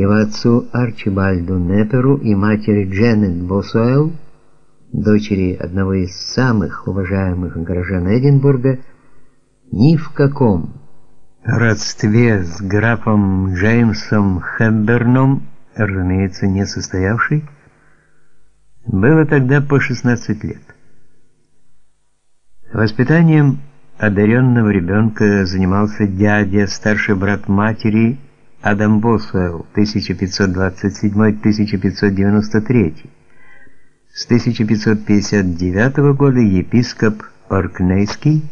Его отцу Арчибальду Неперу и матери Дженнет Босуэлл, дочери одного из самых уважаемых горожан Эдинбурга, ни в каком родстве с графом Джеймсом Хэмберном, разумеется, не состоявший, было тогда по 16 лет. Воспитанием одаренного ребенка занимался дядя, старший брат матери Адам Босуэлл 1527-1593. С 1559 года епископ Оркнейский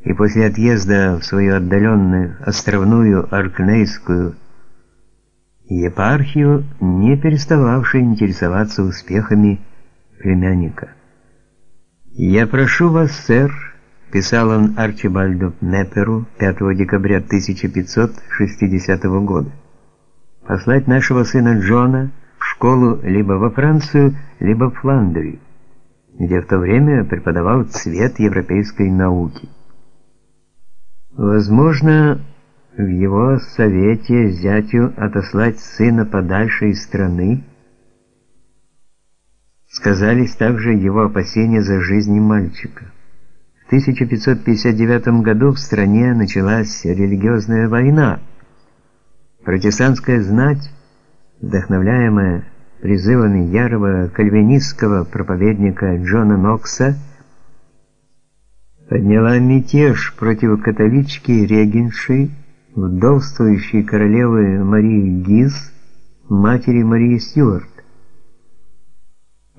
и после отъезда в свою отдаленную островную Оркнейскую епархию, не перестававший интересоваться успехами племянника. «Я прошу вас, сэр», — писал он Арчибальду Неперу 5 декабря 1560 года, «послать нашего сына Джона в школу либо во Францию, либо в Фландрию, где в то время преподавал цвет европейской науки». Возможно, в его совете зятю отослать сына подальше из страны сказались также его опасения за жизнь мальчика. В 1559 году в стране началась религиозная война. Протестантская знать, вдохновляемая призывами ярого кальвинистского проповедника Джона Нокса, подняла мятеж против католички регенши, вдовствующей королевы Марии Гиз, матери Марии Стюарт.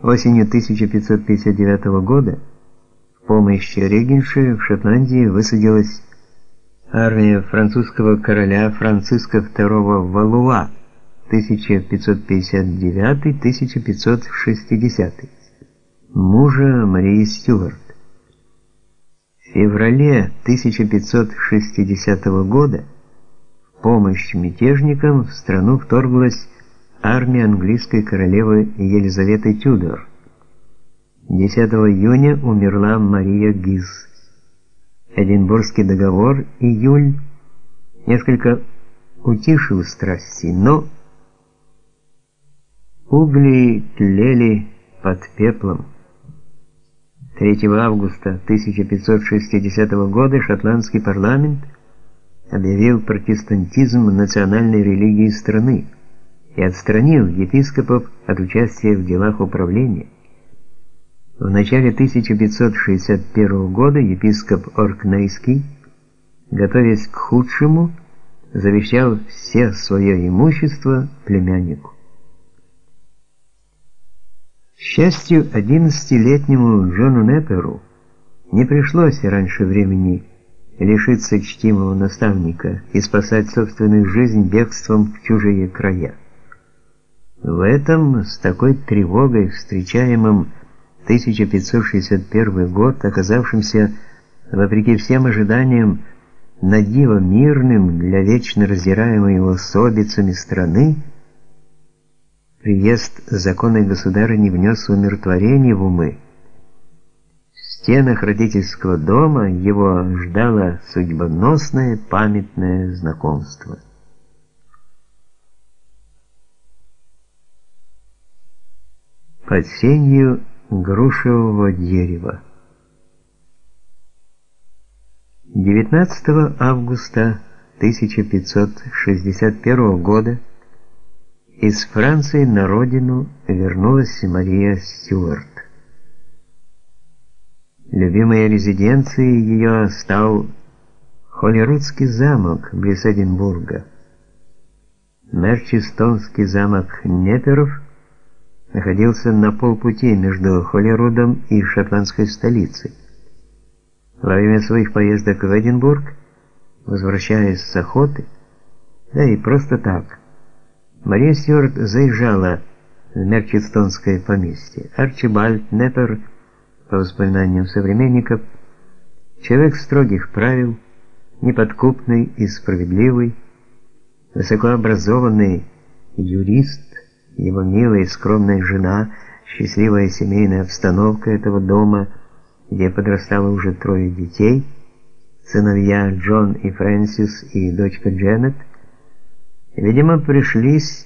Осенью 1559 года в помощь регенши в Шотландии высадилась армия французского короля Франциска II Валуа 1559-1560, мужа Марии Стюарт. В феврале 1560 года в помощь мятежникам в страну вторглась армия английской королевы Елизаветы Тюдор. 10 июня умерла Мария Гиз. Эдинбургский договор июль несколько утишил страсти, но угли тлели под пеплом. 3 августа 1560 года шотландский парламент объявил протестантизм национальной религией страны и отстранил епископов от участия в делах управления. В начале 1561 года епископ Оркнейский, готовясь к худшему, завещал все свое имущество племяннику. К счастью, 11-летнему Джону Неперу не пришлось раньше времени лишиться чтимого наставника и спасать собственную жизнь бегством в чужие края. В этом с такой тревогой встречаемым 1561 год, оказавшимся, вопреки всем ожиданиям, надиво мирным для вечно раздираемой его особицами страны, приезд законной государыни внес умиротворение в умы. В стенах родительского дома его ждало судьбоносное памятное знакомство. под сенью грушевого дерева. 19 августа 1561 года из Франции на родину вернулась Мария Стюарт. Любимой резиденцией ее стал Холлерудский замок близ Эдинбурга. Мерчестонский замок Неперов – находился на полпути между Холлерудом и шотландской столицей. Во время своих поездок в Эдинбург, возвращаясь с охоты, да и просто так, Мария Стюарт заезжала в Мерчестонское поместье. Арчибальд Неппер, по воспоминаниям современников, человек строгих правил, неподкупный и справедливый, высокообразованный юрист, его милая и скромная жена, счастливая семейная обстановка этого дома, где подрастало уже трое детей, сыновья Джон и Фрэнсис и дочка Дженнет, Видимо, пришлись